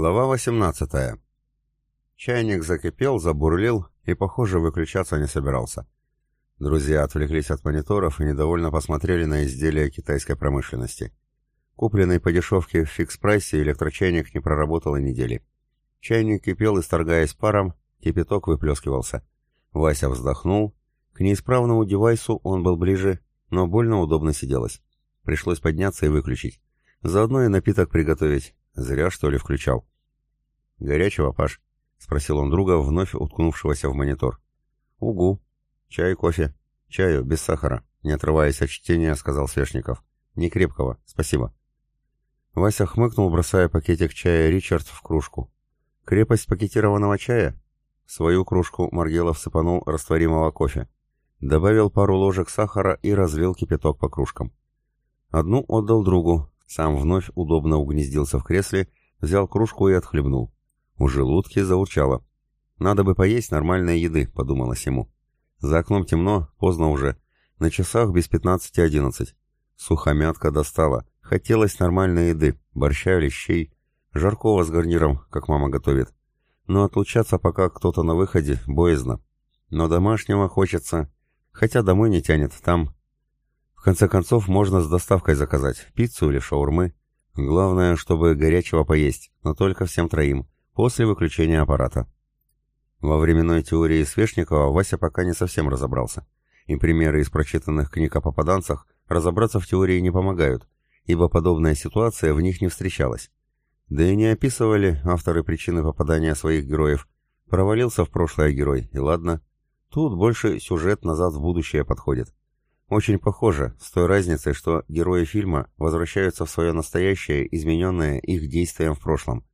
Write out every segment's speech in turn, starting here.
Глава 18. Чайник закипел, забурлил и, похоже, выключаться не собирался. Друзья отвлеклись от мониторов и недовольно посмотрели на изделия китайской промышленности. Купленный по дешевке в фикс-прайсе электрочайник не проработал и недели. Чайник кипел, исторгаясь паром, кипяток выплескивался. Вася вздохнул. К неисправному девайсу он был ближе, но больно удобно сиделось. Пришлось подняться и выключить. Заодно и напиток приготовить, Зря, что ли, включал. «Горячего, Паш?» — спросил он друга, вновь уткнувшегося в монитор. «Угу. Чай, кофе. Чаю, без сахара», — не отрываясь от чтения, сказал Свешников. «Не крепкого, спасибо». Вася хмыкнул, бросая пакетик чая Ричард в кружку. «Крепость пакетированного чая?» В свою кружку Маргелов сыпанул растворимого кофе. Добавил пару ложек сахара и разлил кипяток по кружкам. Одну отдал другу, сам вновь удобно угнездился в кресле, взял кружку и отхлебнул. У желудки заурчало. «Надо бы поесть нормальной еды», — подумалось ему. За окном темно, поздно уже. На часах без пятнадцати одиннадцать. Сухомятка достала. Хотелось нормальной еды, борща, лещей, жаркого с гарниром, как мама готовит. Но отлучаться пока кто-то на выходе боязно. Но домашнего хочется. Хотя домой не тянет, там в конце концов, можно с доставкой заказать, пиццу или шаурмы. Главное, чтобы горячего поесть, но только всем троим, после выключения аппарата. Во временной теории Свешникова Вася пока не совсем разобрался. И примеры из прочитанных книг о попаданцах разобраться в теории не помогают, ибо подобная ситуация в них не встречалась. Да и не описывали авторы причины попадания своих героев. Провалился в прошлое герой, и ладно. Тут больше сюжет назад в будущее подходит. Очень похоже, с той разницей, что герои фильма возвращаются в свое настоящее, измененное их действием в прошлом.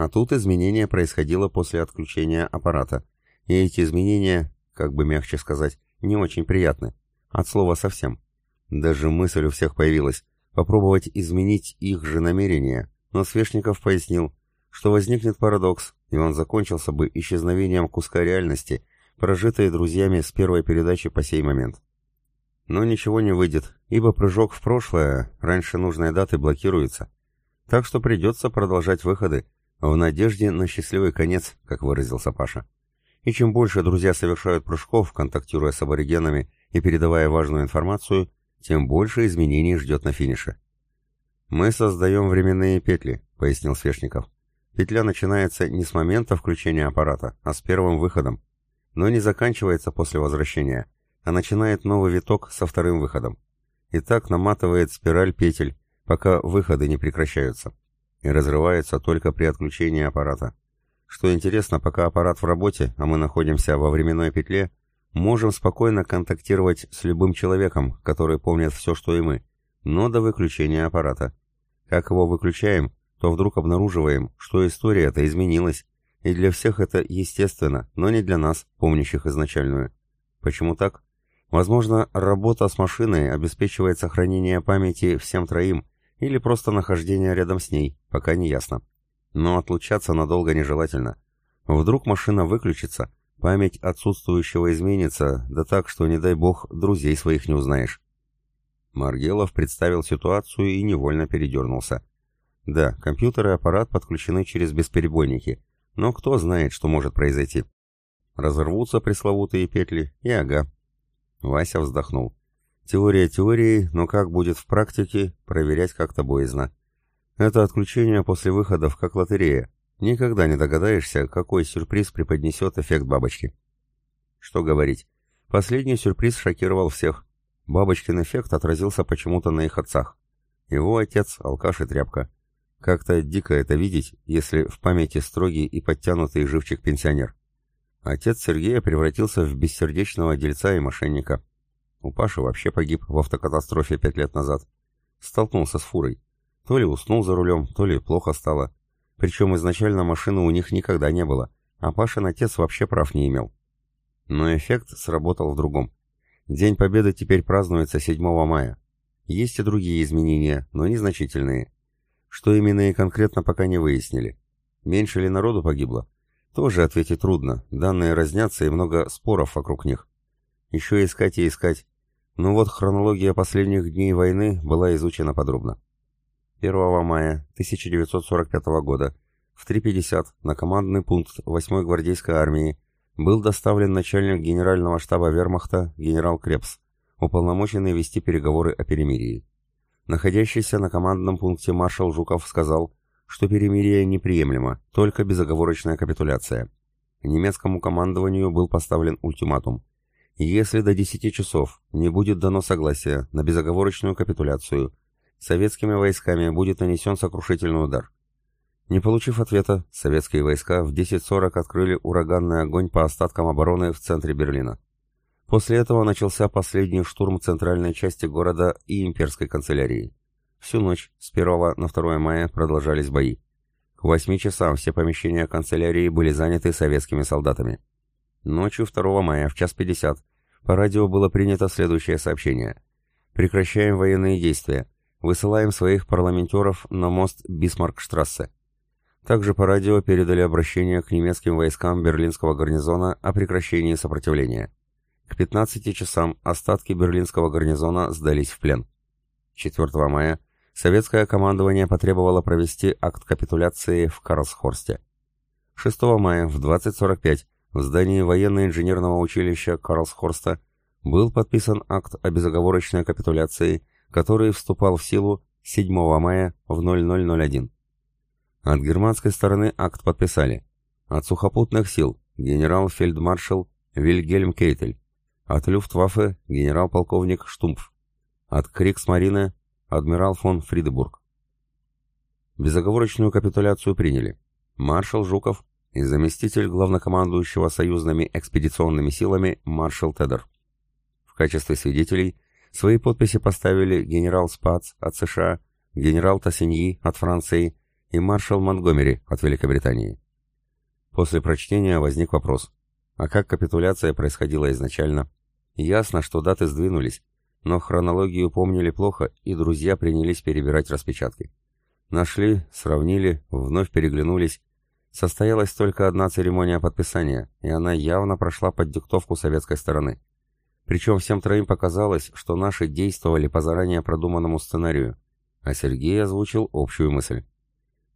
А тут изменение происходило после отключения аппарата, и эти изменения, как бы мягче сказать, не очень приятны. От слова совсем. Даже мысль у всех появилась попробовать изменить их же намерения, но Свешников пояснил, что возникнет парадокс, и он закончился бы исчезновением куска реальности, прожитой друзьями с первой передачи по сей момент. Но ничего не выйдет, ибо прыжок в прошлое раньше нужной даты блокируется. Так что придется продолжать выходы, в надежде на счастливый конец, как выразился Паша. И чем больше друзья совершают прыжков, контактируя с аборигенами и передавая важную информацию, тем больше изменений ждет на финише. «Мы создаем временные петли», — пояснил Свешников. «Петля начинается не с момента включения аппарата, а с первым выходом, но не заканчивается после возвращения, а начинает новый виток со вторым выходом. И так наматывает спираль петель, пока выходы не прекращаются. И разрывается только при отключении аппарата. Что интересно, пока аппарат в работе, а мы находимся во временной петле, можем спокойно контактировать с любым человеком, который помнит все, что и мы, но до выключения аппарата. Как его выключаем, то вдруг обнаруживаем, что история-то изменилась, и для всех это естественно, но не для нас, помнящих изначальную. Почему так? Возможно, работа с машиной обеспечивает сохранение памяти всем троим, или просто нахождение рядом с ней, пока не ясно. Но отлучаться надолго нежелательно. Вдруг машина выключится, память отсутствующего изменится, да так, что, не дай бог, друзей своих не узнаешь. Маргелов представил ситуацию и невольно передернулся. Да, компьютер и аппарат подключены через бесперебойники, но кто знает, что может произойти. Разорвутся пресловутые петли, и ага, Вася вздохнул. Теория теорией, но как будет в практике, проверять как-то боязно. Это отключение после выходов как лотерея. Никогда не догадаешься, какой сюрприз преподнесет эффект бабочки. Что говорить. Последний сюрприз шокировал всех. Бабочкин эффект отразился почему-то на их отцах. Его отец — алкаш и тряпка. Как-то дико это видеть, если в памяти строгий и подтянутый живчик пенсионер. Отец Сергея превратился в бессердечного дельца и мошенника. У Паши вообще погиб в автокатастрофе пять лет назад. Столкнулся с фурой. То ли уснул за рулем, то ли плохо стало. Причем изначально машины у них никогда не было, а Пашин отец вообще прав не имел. Но эффект сработал в другом. День Победы теперь празднуется 7 мая. Есть и другие изменения, но незначительные. Что именно и конкретно пока не выяснили. Меньше ли народу погибло? Тоже ответить трудно, данные разнятся и много споров вокруг них. Еще искать и искать. Но вот хронология последних дней войны была изучена подробно. 1 мая 1945 года в 3.50 на командный пункт 8-й гвардейской армии был доставлен начальник генерального штаба вермахта генерал Крепс, уполномоченный вести переговоры о перемирии. Находящийся на командном пункте маршал Жуков сказал, что перемирие неприемлемо, только безоговорочная капитуляция. Немецкому командованию был поставлен ультиматум. Если до 10 часов не будет дано согласия на безоговорочную капитуляцию, советскими войсками будет нанесен сокрушительный удар. Не получив ответа, советские войска в 10.40 открыли ураганный огонь по остаткам обороны в центре Берлина. После этого начался последний штурм центральной части города и имперской канцелярии. Всю ночь, с 1 на 2 мая, продолжались бои. К 8 часам все помещения канцелярии были заняты советскими солдатами. Ночью 2 мая в час 50 по радио было принято следующее сообщение. Прекращаем военные действия. Высылаем своих парламентеров на мост Бисмаркштрассе. Также по радио передали обращение к немецким войскам берлинского гарнизона о прекращении сопротивления. К 15 часам остатки берлинского гарнизона сдались в плен. 4 мая советское командование потребовало провести акт капитуляции в Карлсхорсте. 6 мая в 20.45 в здании военно-инженерного училища Карлсхорста был подписан акт о безоговорочной капитуляции, который вступал в силу 7 мая в 0001. От германской стороны акт подписали. От сухопутных сил генерал-фельдмаршал Вильгельм Кейтель. От Люфтваффе генерал-полковник Штумпф. От Криксмарine адмирал фон Фридебург. Безоговорочную капитуляцию приняли. Маршал Жуков и заместитель главнокомандующего союзными экспедиционными силами маршал Тедер. В качестве свидетелей свои подписи поставили генерал Спац от США, генерал Тассиньи от Франции и маршал Монтгомери от Великобритании. После прочтения возник вопрос, а как капитуляция происходила изначально? Ясно, что даты сдвинулись, но хронологию помнили плохо, и друзья принялись перебирать распечатки. Нашли, сравнили, вновь переглянулись. Состоялась только одна церемония подписания, и она явно прошла под диктовку советской стороны. Причем всем троим показалось, что наши действовали по заранее продуманному сценарию, а Сергей озвучил общую мысль.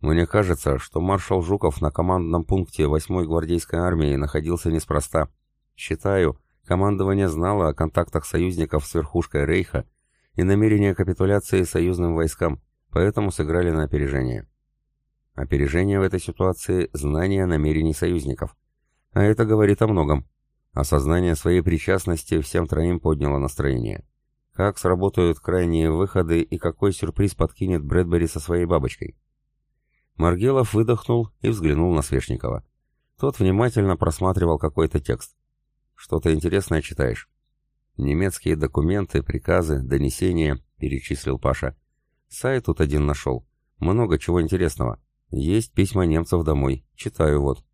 Мне кажется, что маршал Жуков на командном пункте 8-й гвардейской армии находился неспроста. Считаю, Командование знало о контактах союзников с верхушкой Рейха и намерении капитуляции союзным войскам, поэтому сыграли на опережение. Опережение в этой ситуации – знание намерений союзников. А это говорит о многом. Осознание своей причастности всем троим подняло настроение. Как сработают крайние выходы и какой сюрприз подкинет Брэдбери со своей бабочкой? Маргелов выдохнул и взглянул на Свешникова. Тот внимательно просматривал какой-то текст. Что-то интересное читаешь?» «Немецкие документы, приказы, донесения», — перечислил Паша. «Сайт тут один нашел. Много чего интересного. Есть письма немцев домой. Читаю вот».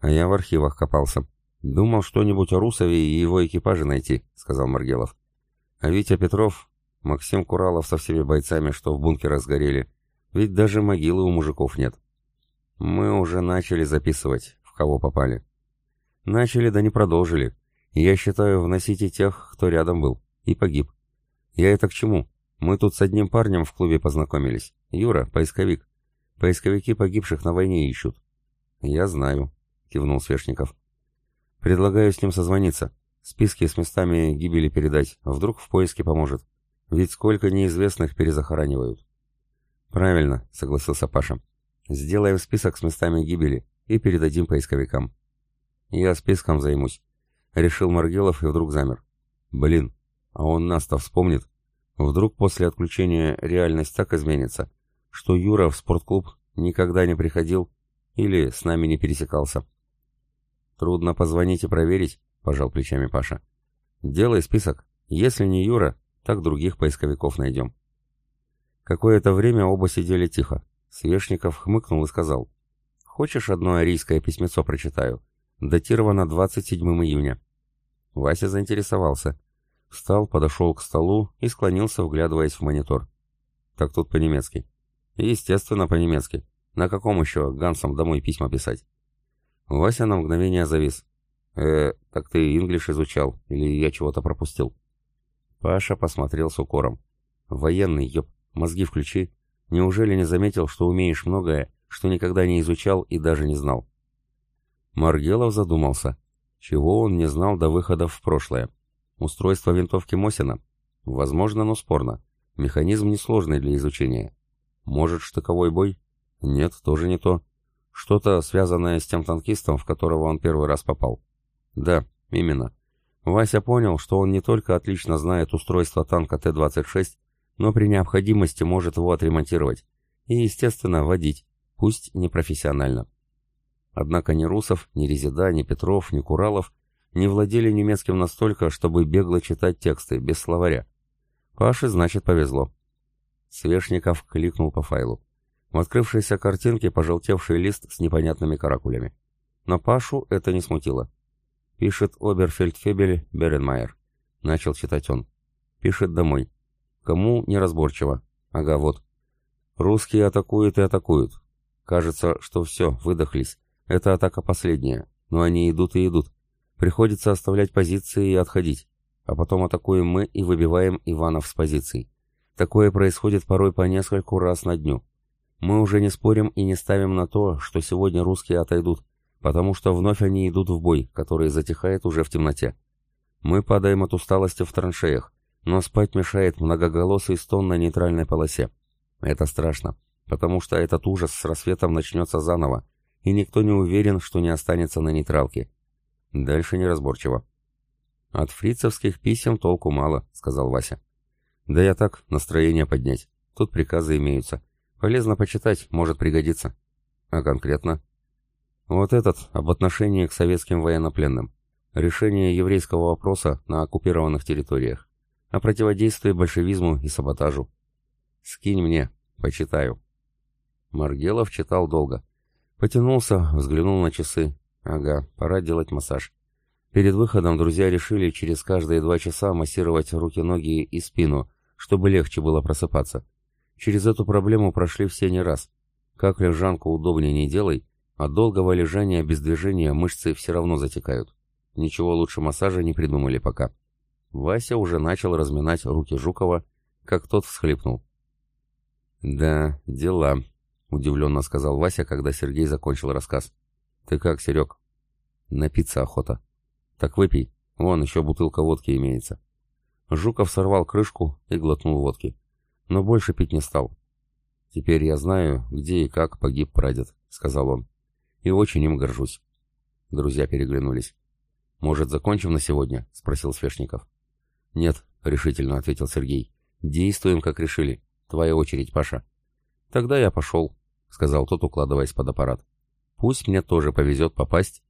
«А я в архивах копался. Думал что-нибудь о Русове и его экипаже найти», — сказал Маргелов. «А Витя Петров, Максим Куралов со всеми бойцами, что в бункерах сгорели. Ведь даже могилы у мужиков нет». «Мы уже начали записывать, в кого попали». Начали, да не продолжили. Я считаю, вносите тех, кто рядом был. И погиб. Я это к чему? Мы тут с одним парнем в клубе познакомились. Юра, поисковик. Поисковики погибших на войне ищут. Я знаю, кивнул Свешников. Предлагаю с ним созвониться. Списки с местами гибели передать. Вдруг в поиске поможет. Ведь сколько неизвестных перезахоранивают. Правильно, согласился Паша. Сделаем список с местами гибели и передадим поисковикам. «Я списком займусь», — решил Маргелов и вдруг замер. «Блин, а он нас-то вспомнит. Вдруг после отключения реальность так изменится, что Юра в спортклуб никогда не приходил или с нами не пересекался». «Трудно позвонить и проверить», — пожал плечами Паша. «Делай список. Если не Юра, так других поисковиков найдем». Какое-то время оба сидели тихо. Свешников хмыкнул и сказал. «Хочешь одно арийское письмецо прочитаю? Датировано 27 июня. Вася заинтересовался. Встал, подошел к столу и склонился, вглядываясь в монитор. Так тут по-немецки. Естественно, по-немецки. На каком еще Гансом домой письма писать? Вася на мгновение завис. «Э, так ты инглиш изучал, или я чего-то пропустил?» Паша посмотрел с укором. «Военный, ёб, мозги включи. Неужели не заметил, что умеешь многое, что никогда не изучал и даже не знал. Маргелов задумался, чего он не знал до выхода в прошлое. Устройство винтовки Мосина? Возможно, но спорно. Механизм несложный для изучения. Может, штыковой бой? Нет, тоже не то. Что-то связанное с тем танкистом, в которого он первый раз попал. Да, именно. Вася понял, что он не только отлично знает устройство танка Т-26, но при необходимости может его отремонтировать. И, естественно, водить, пусть не профессионально. Однако ни Русов, ни Резида, ни Петров, ни Куралов не владели немецким настолько, чтобы бегло читать тексты, без словаря. Паше, значит, повезло. Свешников кликнул по файлу. В открывшейся картинке пожелтевший лист с непонятными каракулями. Но Пашу это не смутило. Пишет Оберфельдфебель Беренмайер. Начал читать он. Пишет домой. Кому неразборчиво. Ага, вот. Русские атакуют и атакуют. Кажется, что все, выдохлись. Это атака последняя. Но они идут и идут. Приходится оставлять позиции и отходить. А потом атакуем мы и выбиваем Иванов с позиций. Такое происходит порой по нескольку раз на дню. Мы уже не спорим и не ставим на то, что сегодня русские отойдут, потому что вновь они идут в бой, который затихает уже в темноте. Мы падаем от усталости в траншеях, но спать мешает многоголосый стон на нейтральной полосе. Это страшно, потому что этот ужас с рассветом начнется заново, и никто не уверен, что не останется на нейтралке. Дальше неразборчиво. «От фрицевских писем толку мало», — сказал Вася. «Да я так, настроение поднять. Тут приказы имеются. Полезно почитать, может пригодиться». «А конкретно?» «Вот этот, об отношении к советским военнопленным. Решение еврейского вопроса на оккупированных территориях. О противодействии большевизму и саботажу. Скинь мне, почитаю». Маргелов читал долго. Потянулся, взглянул на часы. Ага, пора делать массаж. Перед выходом друзья решили через каждые два часа массировать руки-ноги и спину, чтобы легче было просыпаться. Через эту проблему прошли все не раз. Как лежанку удобнее не делай, от долгого лежания без движения мышцы все равно затекают. Ничего лучше массажа не придумали пока. Вася уже начал разминать руки Жукова, как тот всхлипнул. «Да, дела», — удивленно сказал Вася, когда Сергей закончил рассказ. «Ты как, Серег?» «Напиться охота». «Так выпей. Вон, еще бутылка водки имеется». Жуков сорвал крышку и глотнул водки. Но больше пить не стал. «Теперь я знаю, где и как погиб прадед», — сказал он. «И очень им горжусь». Друзья переглянулись. «Может, закончим на сегодня?» — спросил Свешников. «Нет», — решительно ответил Сергей. «Действуем, как решили. Твоя очередь, Паша». «Тогда я пошел», — сказал тот, укладываясь под аппарат. Пусть мне тоже повезет попасть.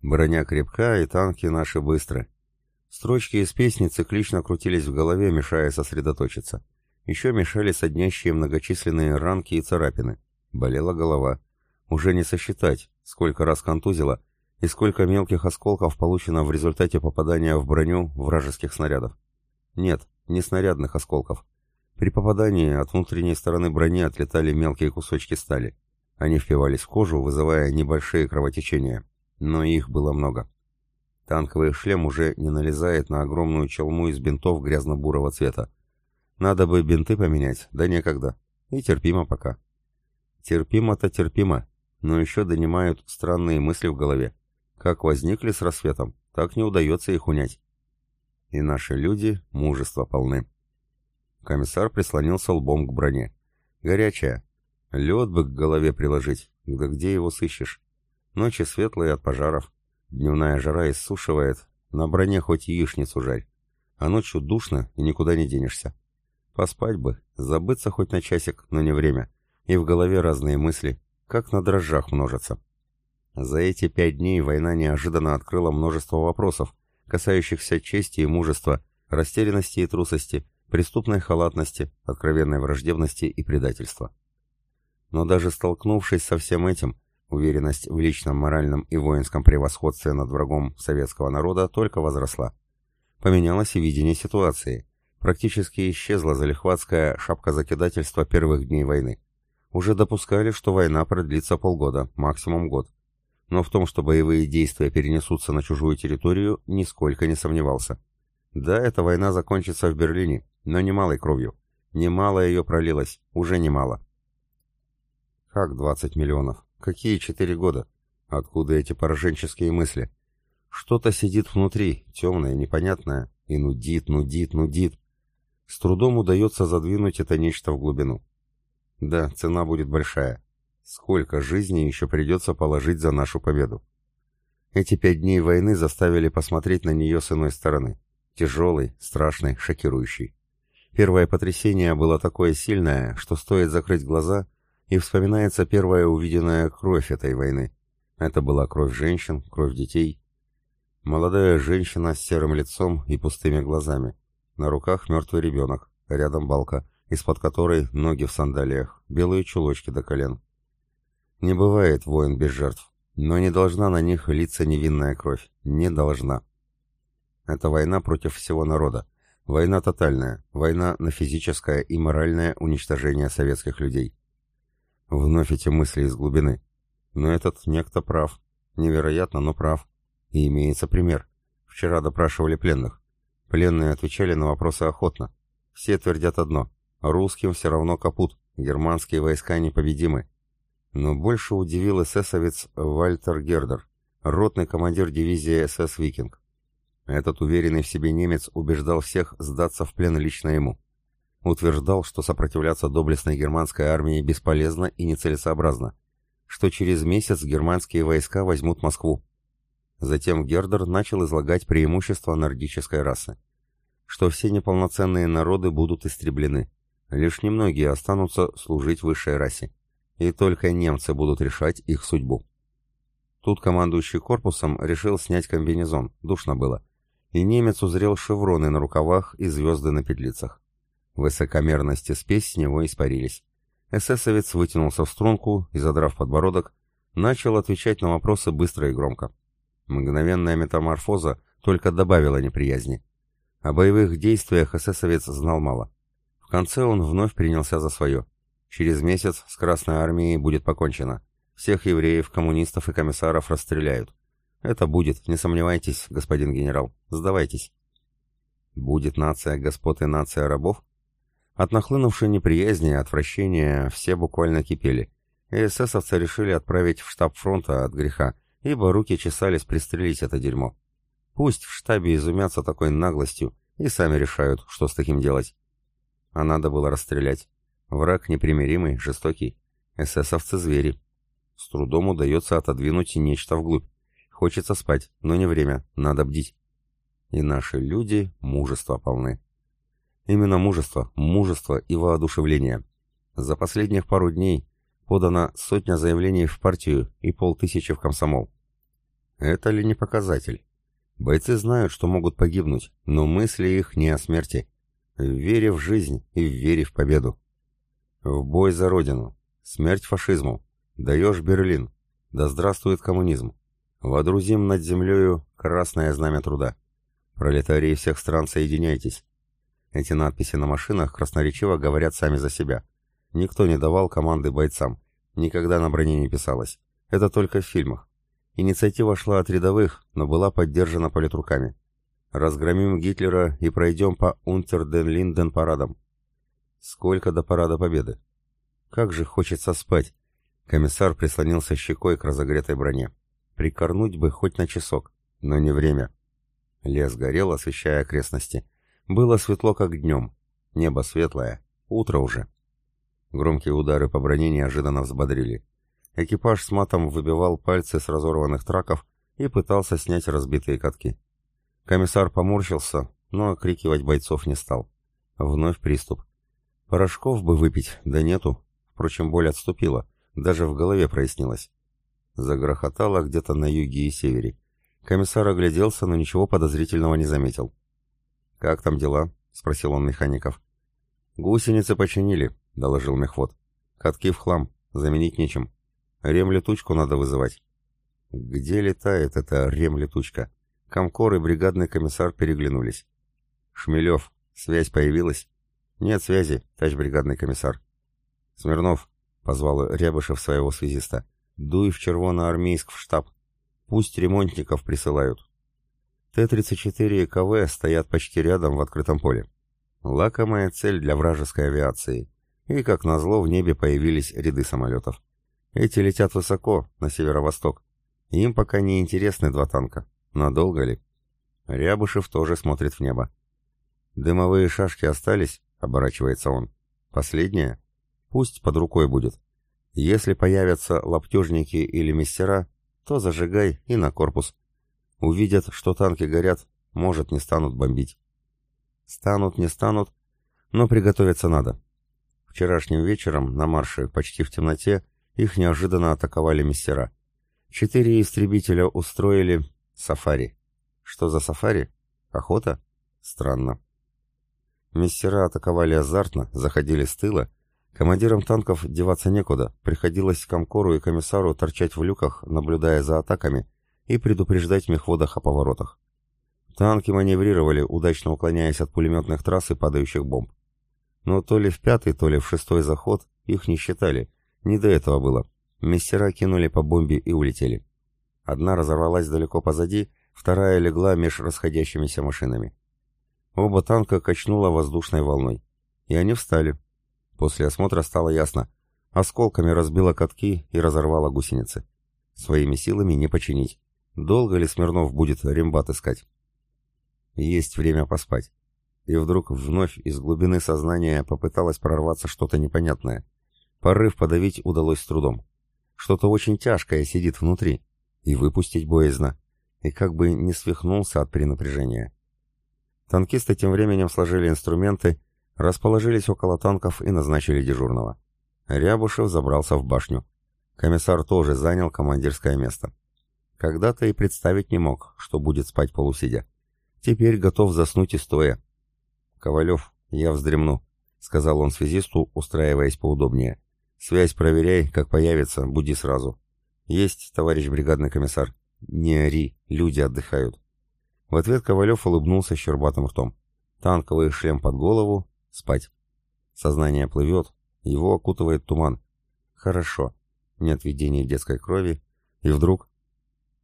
Броня крепка, и танки наши быстры. Строчки из песни циклично крутились в голове, мешая сосредоточиться. Еще мешали соднящие многочисленные ранки и царапины. Болела голова. Уже не сосчитать, сколько раз контузило и сколько мелких осколков получено в результате попадания в броню вражеских снарядов. Нет, не снарядных осколков. При попадании от внутренней стороны брони отлетали мелкие кусочки стали. Они впивались в кожу, вызывая небольшие кровотечения, но их было много. Танковый шлем уже не налезает на огромную челму из бинтов грязно-бурого цвета. Надо бы бинты поменять, да некогда. И терпимо пока. Терпимо-то терпимо, но еще донимают странные мысли в голове. Как возникли с рассветом, так не удается их унять. И наши люди мужество полны. Комиссар прислонился лбом к броне. Горячая, Лед бы к голове приложить, да где его сыщешь? Ночи светлые от пожаров. Дневная жара иссушивает, на броне хоть яичницу жарь. А ночью душно и никуда не денешься. Поспать бы, забыться хоть на часик, но не время. И в голове разные мысли, как на дрожжах множатся. За эти пять дней война неожиданно открыла множество вопросов, касающихся чести и мужества, растерянности и трусости, преступной халатности, откровенной враждебности и предательства. Но даже столкнувшись со всем этим, уверенность в личном, моральном и воинском превосходстве над врагом советского народа только возросла. Поменялось и видение ситуации. Практически исчезла залихватская шапка закидательства первых дней войны. Уже допускали, что война продлится полгода, максимум год. Но в том, что боевые действия перенесутся на чужую территорию, нисколько не сомневался. Да, эта война закончится в Берлине, но немалой кровью. Немало ее пролилось, уже немало. Как 20 миллионов? Какие 4 года? Откуда эти пораженческие мысли? Что-то сидит внутри, темное, непонятное, и нудит, нудит, нудит. С трудом удается задвинуть это нечто в глубину. Да, цена будет большая. Сколько жизней еще придется положить за нашу победу? Эти пять дней войны заставили посмотреть на нее с иной стороны. Тяжелый, страшный, шокирующий. Первое потрясение было такое сильное, что стоит закрыть глаза, и вспоминается первая увиденная кровь этой войны. Это была кровь женщин, кровь детей. Молодая женщина с серым лицом и пустыми глазами. На руках мертвый ребенок, рядом балка, из-под которой ноги в сандалиях, белые чулочки до колен. Не бывает воин без жертв, но не должна на них литься невинная кровь. Не должна. Это война против всего народа. Война тотальная, война на физическое и моральное уничтожение советских людей. Вновь эти мысли из глубины. Но этот некто прав. Невероятно, но прав. И имеется пример. Вчера допрашивали пленных. Пленные отвечали на вопросы охотно. Все твердят одно. Русским все равно капут. Германские войска непобедимы. Но больше удивил эсэсовец Вальтер Гердер, ротный командир дивизии СС «Викинг». Этот уверенный в себе немец убеждал всех сдаться в плен лично ему. Утверждал, что сопротивляться доблестной германской армии бесполезно и нецелесообразно, что через месяц германские войска возьмут Москву. Затем Гердер начал излагать преимущества нордической расы, что все неполноценные народы будут истреблены, лишь немногие останутся служить высшей расе, и только немцы будут решать их судьбу. Тут командующий корпусом решил снять комбинезон, душно было, и немец узрел шевроны на рукавах и звезды на петлицах. Высокомерность и спесь с него испарились. Эсэсовец вытянулся в струнку и, задрав подбородок, начал отвечать на вопросы быстро и громко. Мгновенная метаморфоза только добавила неприязни. О боевых действиях эсэсовец знал мало. В конце он вновь принялся за свое. Через месяц с Красной Армией будет покончено. Всех евреев, коммунистов и комиссаров расстреляют. Это будет, не сомневайтесь, господин генерал. Сдавайтесь. Будет нация господ и нация рабов? От нахлынувшей неприязни и отвращения все буквально кипели. Эсэсовцы решили отправить в штаб фронта от греха, ибо руки чесались пристрелить это дерьмо. Пусть в штабе изумятся такой наглостью и сами решают, что с таким делать. А надо было расстрелять. Враг непримиримый, жестокий. Эсэсовцы звери. С трудом удается отодвинуть нечто вглубь. Хочется спать, но не время, надо бдить. И наши люди мужества полны. Именно мужество, мужество и воодушевление. За последних пару дней подано сотня заявлений в партию и полтысячи в комсомол. Это ли не показатель? Бойцы знают, что могут погибнуть, но мысли их не о смерти. В вере в жизнь и в вере в победу. В бой за Родину. Смерть фашизму. Даешь Берлин. Да здравствует коммунизм. Водрузим над землею красное знамя труда. Пролетарии всех стран, соединяйтесь. Эти надписи на машинах красноречиво говорят сами за себя. Никто не давал команды бойцам. Никогда на броне не писалось. Это только в фильмах. Инициатива шла от рядовых, но была поддержана политруками. Разгромим Гитлера и пройдем по Унтер-ден-Линден парадам. Сколько до парада победы? Как же хочется спать. Комиссар прислонился щекой к разогретой броне. Прикорнуть бы хоть на часок, но не время. Лес горел, освещая окрестности. Было светло, как днем. Небо светлое. Утро уже. Громкие удары по броне неожиданно взбодрили. Экипаж с матом выбивал пальцы с разорванных траков и пытался снять разбитые катки. Комиссар поморщился, но окрикивать бойцов не стал. Вновь приступ. Порошков бы выпить, да нету. Впрочем, боль отступила, даже в голове прояснилось. Загрохотало где-то на юге и севере. Комиссар огляделся, но ничего подозрительного не заметил. «Как там дела?» — спросил он механиков. «Гусеницы починили», — доложил мехвод. «Катки в хлам, заменить нечем. Ремлетучку надо вызывать». «Где летает эта ремлетучка?» Комкор и бригадный комиссар переглянулись. «Шмелев, связь появилась?» «Нет связи, товарищ бригадный комиссар». «Смирнов», — позвал Рябышев своего связиста. Дуй в Червоноармейск в штаб. Пусть ремонтников присылают. Т-34 и КВ стоят почти рядом в открытом поле. Лакомая цель для вражеской авиации. И, как назло, в небе появились ряды самолетов. Эти летят высоко, на северо-восток. Им пока не интересны два танка. Надолго ли? Рябушев тоже смотрит в небо. «Дымовые шашки остались?» — оборачивается он. «Последняя? Пусть под рукой будет. Если появятся лаптежники или мастера, то зажигай и на корпус. Увидят, что танки горят, может, не станут бомбить. Станут, не станут, но приготовиться надо. Вчерашним вечером на марше, почти в темноте, их неожиданно атаковали мастера. Четыре истребителя устроили сафари. Что за сафари? Охота? Странно. Мастера атаковали азартно, заходили с тыла. Командирам танков деваться некуда, приходилось комкору и комиссару торчать в люках, наблюдая за атаками, и предупреждать мехводах о поворотах. Танки маневрировали, удачно уклоняясь от пулеметных трасс и падающих бомб. Но то ли в пятый, то ли в шестой заход их не считали. Не до этого было. Мастера кинули по бомбе и улетели. Одна разорвалась далеко позади, вторая легла меж расходящимися машинами. Оба танка качнуло воздушной волной. И они встали. После осмотра стало ясно. Осколками разбило катки и разорвало гусеницы. Своими силами не починить. Долго ли Смирнов будет рембат искать? Есть время поспать. И вдруг вновь из глубины сознания попыталось прорваться что-то непонятное. Порыв подавить удалось с трудом. Что-то очень тяжкое сидит внутри. И выпустить боязно. И как бы не свихнулся от перенапряжения. Танкисты тем временем сложили инструменты, расположились около танков и назначили дежурного. Рябушев забрался в башню. Комиссар тоже занял командирское место. Когда-то и представить не мог, что будет спать полусидя. Теперь готов заснуть и стоя. «Ковалев, я вздремну», — сказал он связисту, устраиваясь поудобнее. «Связь проверяй, как появится, буди сразу». «Есть, товарищ бригадный комиссар». «Не ори, люди отдыхают». В ответ Ковалев улыбнулся щербатым ртом. Танковый шлем под голову, спать. Сознание плывет, его окутывает туман. Хорошо, нет видения детской крови. И вдруг...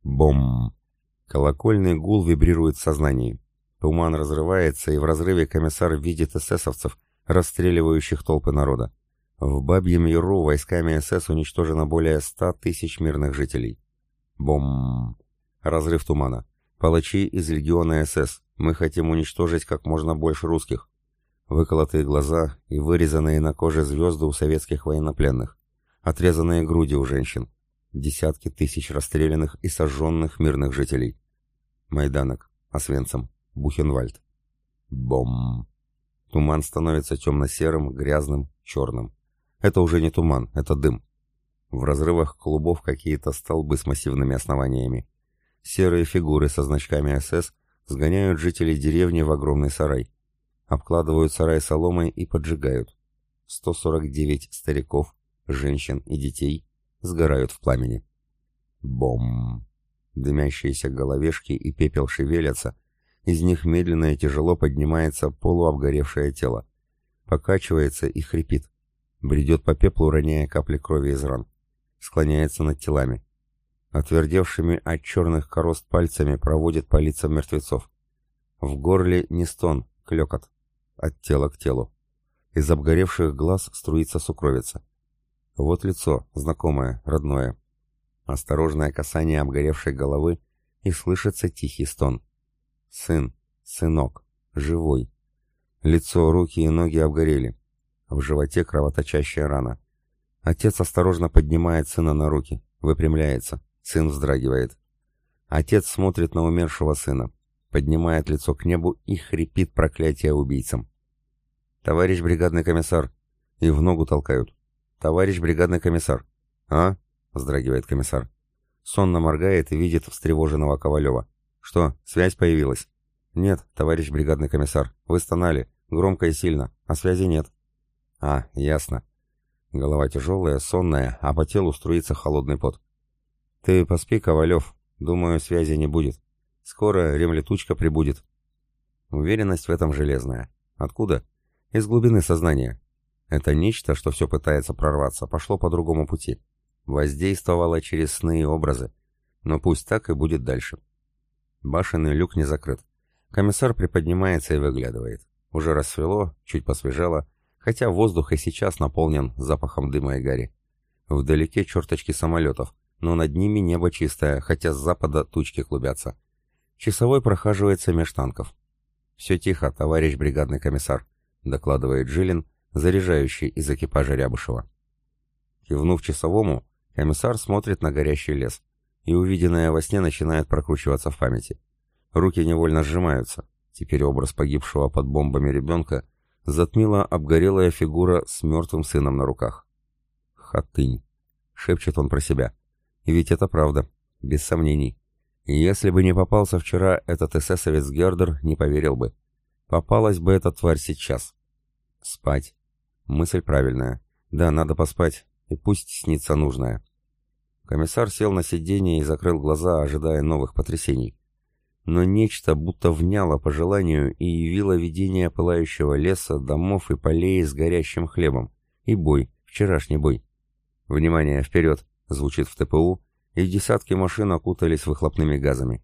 Бом! Колокольный гул вибрирует в сознании. Туман разрывается, и в разрыве комиссар видит эсэсовцев, расстреливающих толпы народа. В Бабьем Яру войсками СС уничтожено более ста тысяч мирных жителей. Бом! Разрыв тумана. Палачи из легиона СС. Мы хотим уничтожить как можно больше русских. Выколотые глаза и вырезанные на коже звезды у советских военнопленных. Отрезанные груди у женщин десятки тысяч расстрелянных и сожженных мирных жителей. Майданок, Освенцим, Бухенвальд. Бом! Туман становится темно-серым, грязным, черным. Это уже не туман, это дым. В разрывах клубов какие-то столбы с массивными основаниями. Серые фигуры со значками СС сгоняют жителей деревни в огромный сарай. Обкладывают сарай соломой и поджигают. 149 стариков, женщин и детей сгорают в пламени. Бом! Дымящиеся головешки и пепел шевелятся, из них медленно и тяжело поднимается полуобгоревшее тело. Покачивается и хрипит. Бредет по пеплу, роняя капли крови из ран. Склоняется над телами. Отвердевшими от черных корост пальцами проводит по лицам мертвецов. В горле не стон, клекот. От тела к телу. Из обгоревших глаз струится сукровица. Вот лицо, знакомое, родное. Осторожное касание обгоревшей головы, и слышится тихий стон. Сын, сынок, живой. Лицо, руки и ноги обгорели. В животе кровоточащая рана. Отец осторожно поднимает сына на руки, выпрямляется. Сын вздрагивает. Отец смотрит на умершего сына, поднимает лицо к небу и хрипит проклятие убийцам. «Товарищ бригадный комиссар!» И в ногу толкают. «Товарищ бригадный комиссар». «А?» — вздрагивает комиссар. Сонно моргает и видит встревоженного Ковалева. «Что, связь появилась?» «Нет, товарищ бригадный комиссар. Вы стонали. Громко и сильно. А связи нет». «А, ясно». Голова тяжелая, сонная, а по телу струится холодный пот. «Ты поспи, Ковалев. Думаю, связи не будет. Скоро ремлетучка прибудет». Уверенность в этом железная. Откуда? Из глубины сознания. Это нечто, что все пытается прорваться, пошло по другому пути. Воздействовало через сны и образы. Но пусть так и будет дальше. Башенный люк не закрыт. Комиссар приподнимается и выглядывает. Уже рассвело, чуть посвежало, хотя воздух и сейчас наполнен запахом дыма и гари. Вдалеке черточки самолетов, но над ними небо чистое, хотя с запада тучки клубятся. Часовой прохаживается меж танков. «Все тихо, товарищ бригадный комиссар», — докладывает Жилин, заряжающий из экипажа Рябышева. Кивнув часовому, комиссар смотрит на горящий лес, и увиденное во сне начинает прокручиваться в памяти. Руки невольно сжимаются. Теперь образ погибшего под бомбами ребенка затмила обгорелая фигура с мертвым сыном на руках. «Хатынь», — шепчет он про себя. И ведь это правда, без сомнений. Если бы не попался вчера этот эсэсовец Гердер, не поверил бы. Попалась бы эта тварь сейчас. Спать. Мысль правильная. Да, надо поспать, и пусть снится нужное. Комиссар сел на сиденье и закрыл глаза, ожидая новых потрясений. Но нечто будто вняло по желанию и явило видение пылающего леса, домов и полей с горящим хлебом. И бой, вчерашний бой. «Внимание, вперед!» — звучит в ТПУ, и десятки машин окутались выхлопными газами.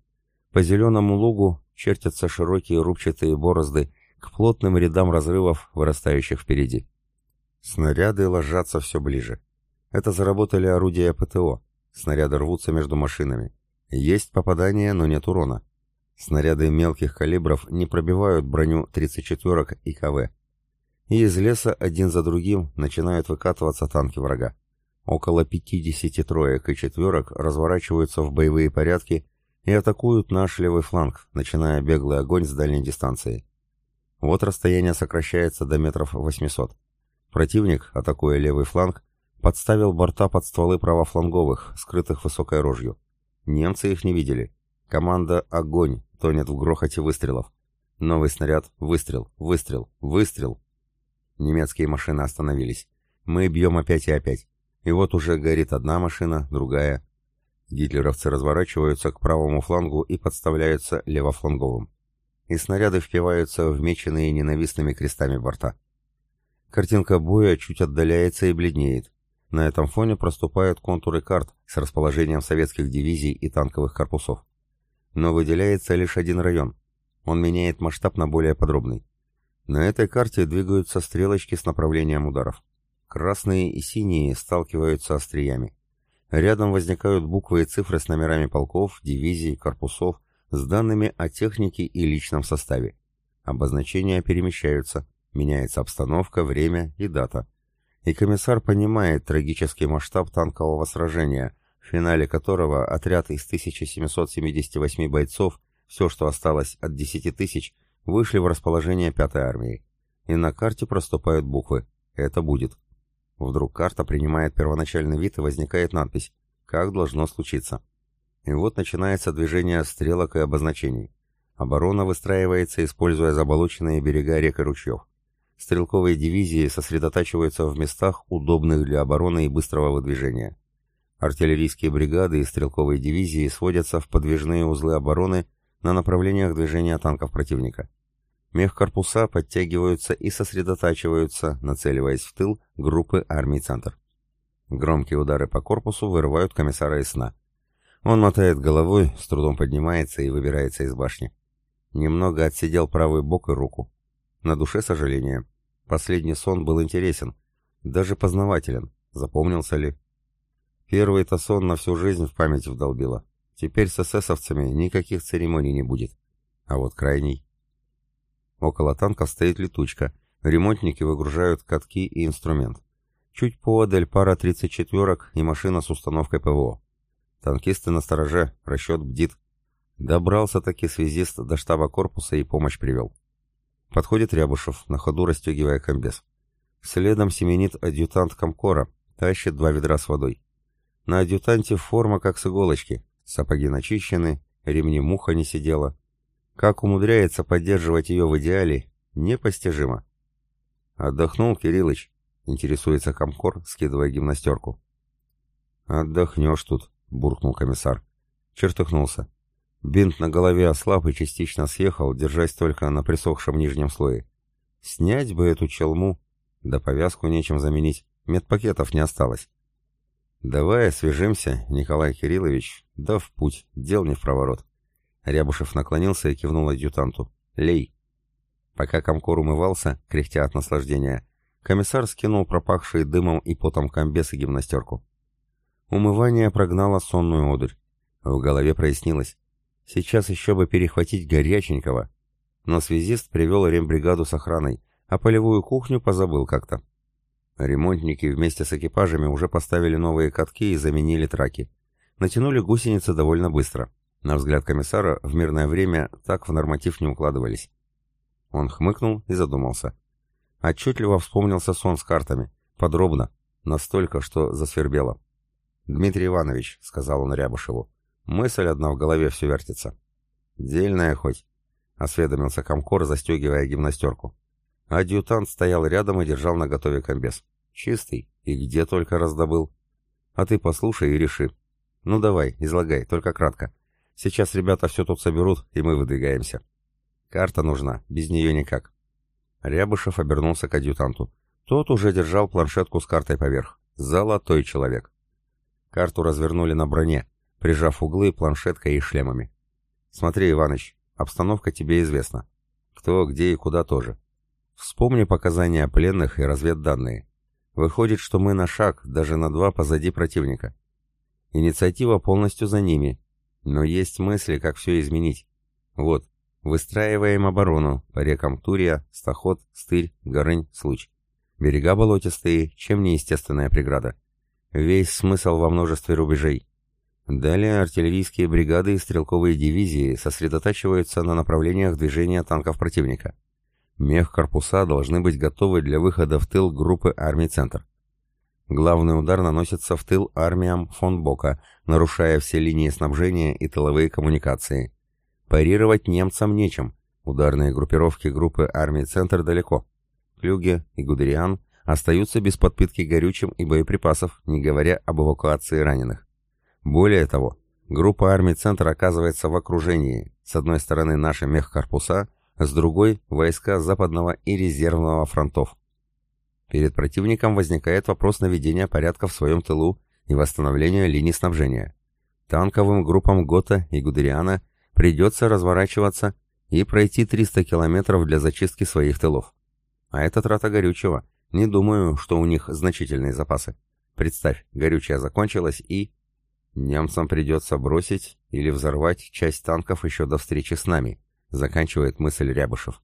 По зеленому лугу чертятся широкие рубчатые борозды к плотным рядам разрывов, вырастающих впереди. Снаряды ложатся все ближе. Это заработали орудия ПТО. Снаряды рвутся между машинами. Есть попадание, но нет урона. Снаряды мелких калибров не пробивают броню 34-ок и КВ. И из леса один за другим начинают выкатываться танки врага. Около 50 троек и четверок разворачиваются в боевые порядки и атакуют наш левый фланг, начиная беглый огонь с дальней дистанции. Вот расстояние сокращается до метров 800. Противник, атакуя левый фланг, подставил борта под стволы правофланговых, скрытых высокой рожью. Немцы их не видели. Команда «Огонь» тонет в грохоте выстрелов. Новый снаряд, выстрел, выстрел, выстрел. Немецкие машины остановились. Мы бьем опять и опять. И вот уже горит одна машина, другая. Гитлеровцы разворачиваются к правому флангу и подставляются левофланговым. И снаряды впиваются в меченые ненавистными крестами борта. Картинка боя чуть отдаляется и бледнеет. На этом фоне проступают контуры карт с расположением советских дивизий и танковых корпусов. Но выделяется лишь один район. Он меняет масштаб на более подробный. На этой карте двигаются стрелочки с направлением ударов. Красные и синие сталкиваются остриями. Рядом возникают буквы и цифры с номерами полков, дивизий, корпусов, с данными о технике и личном составе. Обозначения перемещаются, меняется обстановка, время и дата. И комиссар понимает трагический масштаб танкового сражения, в финале которого отряд из 1778 бойцов, все, что осталось от 10 тысяч, вышли в расположение 5-й армии. И на карте проступают буквы «Это будет». Вдруг карта принимает первоначальный вид и возникает надпись «Как должно случиться». И вот начинается движение стрелок и обозначений. Оборона выстраивается, используя заболоченные берега рек и ручьев. Стрелковые дивизии сосредотачиваются в местах, удобных для обороны и быстрого выдвижения. Артиллерийские бригады и стрелковые дивизии сводятся в подвижные узлы обороны на направлениях движения танков противника. Мехкорпуса подтягиваются и сосредотачиваются, нацеливаясь в тыл группы армий «Центр». Громкие удары по корпусу вырывают комиссара из сна. Он мотает головой, с трудом поднимается и выбирается из башни. Немного отсидел правый бок и руку. На душе сожаление. Последний сон был интересен, даже познавателен. Запомнился ли? Первый-то сон на всю жизнь в память вдолбило. Теперь с эсэсовцами никаких церемоний не будет. А вот крайний... Около танка стоит летучка. Ремонтники выгружают катки и инструмент. Чуть поодаль пара 34-ок и машина с установкой ПВО. Танкисты на стороже, расчет бдит. Добрался-таки связист до штаба корпуса и помощь привел. Подходит Рябушев, на ходу расстегивая комбез. Следом семенит адъютант Комкора, тащит два ведра с водой. На адъютанте форма как с иголочки, сапоги начищены, ремни муха не сидела, как умудряется поддерживать ее в идеале, непостижимо. «Отдохнул, Кириллыч?» — интересуется Комкор, скидывая гимнастерку. «Отдохнешь тут», — буркнул комиссар. Чертыхнулся. Бинт на голове ослаб и частично съехал, держась только на присохшем нижнем слое. Снять бы эту челму, да повязку нечем заменить, медпакетов не осталось. «Давай освежимся, Николай Кириллович, да в путь, дел не в проворот». Рябушев наклонился и кивнул адъютанту. «Лей!» Пока Комкор умывался, кряхтя от наслаждения, комиссар скинул пропахший дымом и потом комбес и гимнастерку. Умывание прогнало сонную одурь. В голове прояснилось. Сейчас еще бы перехватить горяченького. Но связист привел рембригаду с охраной, а полевую кухню позабыл как-то. Ремонтники вместе с экипажами уже поставили новые катки и заменили траки. Натянули гусеницы довольно быстро. На взгляд комиссара, в мирное время так в норматив не укладывались. Он хмыкнул и задумался. Отчетливо вспомнился сон с картами. Подробно. Настолько, что засвербело. «Дмитрий Иванович», — сказал он Рябушеву, — «мысль одна в голове все вертится». «Дельная хоть», — осведомился Комкор, застегивая гимнастерку. Адъютант стоял рядом и держал наготове комбез. Чистый, и где только раздобыл. А ты послушай и реши. Ну давай, излагай, только кратко. Сейчас ребята все тут соберут, и мы выдвигаемся. Карта нужна, без нее никак. Рябышев обернулся к адъютанту. Тот уже держал планшетку с картой поверх. Золотой человек. Карту развернули на броне, прижав углы планшеткой и шлемами. Смотри, Иваныч, обстановка тебе известна. Кто, где и куда тоже. Вспомни показания пленных и разведданные. Выходит, что мы на шаг, даже на два позади противника. Инициатива полностью за ними, но есть мысли, как все изменить. Вот, выстраиваем оборону по рекам Турия, Стаход, Стырь, Горынь, Случ. Берега болотистые, чем не естественная преграда. Весь смысл во множестве рубежей. Далее артиллерийские бригады и стрелковые дивизии сосредотачиваются на направлениях движения танков противника. Мех-корпуса должны быть готовы для выхода в тыл группы армий «Центр». Главный удар наносится в тыл армиям фон Бока, нарушая все линии снабжения и тыловые коммуникации. Парировать немцам нечем. Ударные группировки группы армий «Центр» далеко. Клюге и Гудериан остаются без подпитки горючим и боеприпасов, не говоря об эвакуации раненых. Более того, группа армий «Центр» оказывается в окружении. С одной стороны наши мехкорпуса, с другой – войска Западного и Резервного фронтов. Перед противником возникает вопрос наведения порядка в своем тылу и восстановления линий снабжения. Танковым группам Гота и Гудериана придется разворачиваться и пройти 300 километров для зачистки своих тылов. А это трата горючего. Не думаю, что у них значительные запасы. Представь, горючее закончилось и... Немцам придется бросить или взорвать часть танков еще до встречи с нами, заканчивает мысль Рябышев.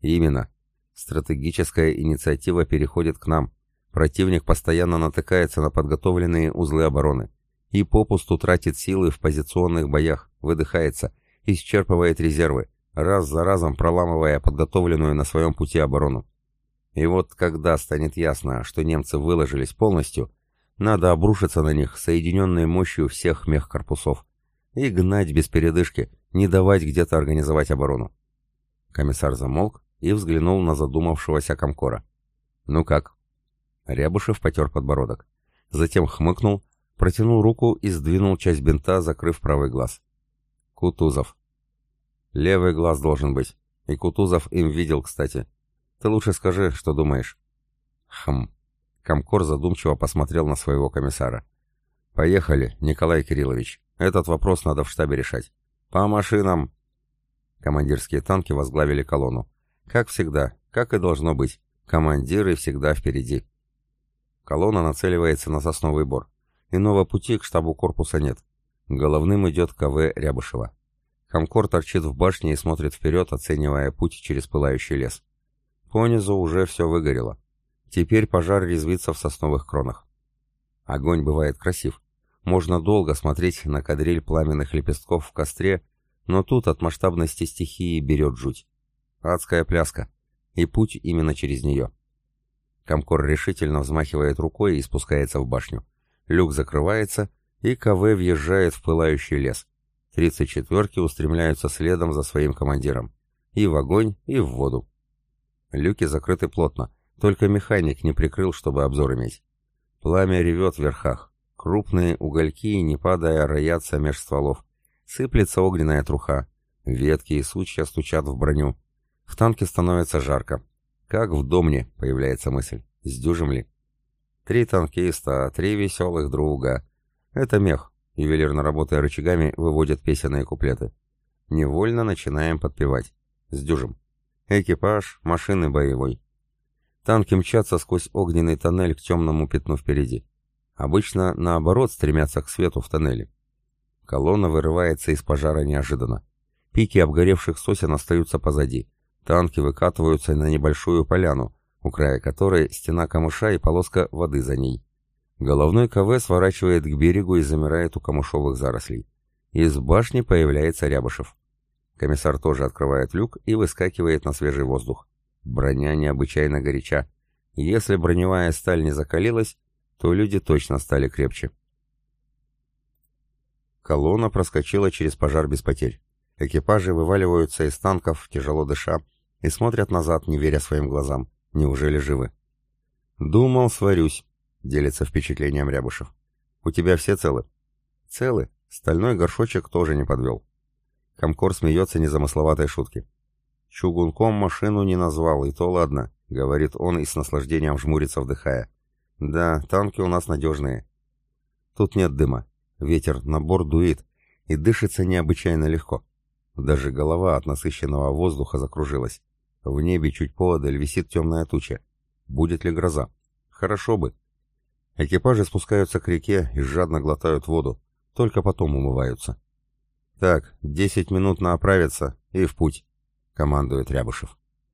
Именно. Стратегическая инициатива переходит к нам. Противник постоянно натыкается на подготовленные узлы обороны. И попусту тратит силы в позиционных боях, выдыхается, исчерпывает резервы, раз за разом проламывая подготовленную на своем пути оборону. И вот когда станет ясно, что немцы выложились полностью, надо обрушиться на них соединенной мощью всех мехкорпусов и гнать без передышки, не давать где-то организовать оборону. Комиссар замолк и взглянул на задумавшегося комкора. «Ну как?» Рябушев потер подбородок. Затем хмыкнул, протянул руку и сдвинул часть бинта, закрыв правый глаз. «Кутузов». «Левый глаз должен быть. И Кутузов им видел, кстати. Ты лучше скажи, что думаешь». «Хм». Комкор задумчиво посмотрел на своего комиссара. «Поехали, Николай Кириллович. Этот вопрос надо в штабе решать. По машинам!» Командирские танки возглавили колонну. Как всегда, как и должно быть. Командиры всегда впереди. Колонна нацеливается на сосновый бор. Иного пути к штабу корпуса нет. Головным идет КВ Рябышева. Комкор торчит в башне и смотрит вперед, оценивая путь через пылающий лес. Понизу уже все выгорело. Теперь пожар резвится в сосновых кронах. Огонь бывает красив. Можно долго смотреть на кадриль пламенных лепестков в костре, но тут от масштабности стихии берет жуть. Адская пляска. И путь именно через нее. Комкор решительно взмахивает рукой и спускается в башню. Люк закрывается, и КВ въезжает в пылающий лес. Тридцать четверки устремляются следом за своим командиром. И в огонь, и в воду. Люки закрыты плотно, только механик не прикрыл, чтобы обзор иметь. Пламя ревет в верхах. Крупные угольки, не падая, роятся меж стволов. Сыплется огненная труха. Ветки и сучья стучат в броню. В танке становится жарко. Как в домне, появляется мысль. Сдюжим ли? Три танкиста, три веселых друга. Это мех. Ювелирно работая рычагами, выводят песенные куплеты. Невольно начинаем подпевать. Сдюжим. Экипаж, машины боевой. Танки мчатся сквозь огненный тоннель к темному пятну впереди. Обычно, наоборот, стремятся к свету в тоннеле. Колонна вырывается из пожара неожиданно. Пики обгоревших сосен остаются позади. Танки выкатываются на небольшую поляну, у края которой стена камыша и полоска воды за ней. Головной КВ сворачивает к берегу и замирает у камышовых зарослей. Из башни появляется Рябышев. Комиссар тоже открывает люк и выскакивает на свежий воздух. Броня необычайно горяча. Если броневая сталь не закалилась, то люди точно стали крепче. Колонна проскочила через пожар без потерь. Экипажи вываливаются из танков, тяжело дыша, и смотрят назад, не веря своим глазам. Неужели живы? «Думал, сварюсь», — делится впечатлением Рябушев. «У тебя все целы?» «Целы. Стальной горшочек тоже не подвел». Комкор смеется незамысловатой шутки. «Чугунком машину не назвал, и то ладно», — говорит он и с наслаждением жмурится, вдыхая. «Да, танки у нас надежные». Тут нет дыма. Ветер на борт дует, и дышится необычайно легко. Даже голова от насыщенного воздуха закружилась. В небе чуть поодаль висит темная туча. Будет ли гроза? Хорошо бы. Экипажи спускаются к реке и жадно глотают воду. Только потом умываются. «Так, десять минут на оправиться и в путь», — командует Рябышев.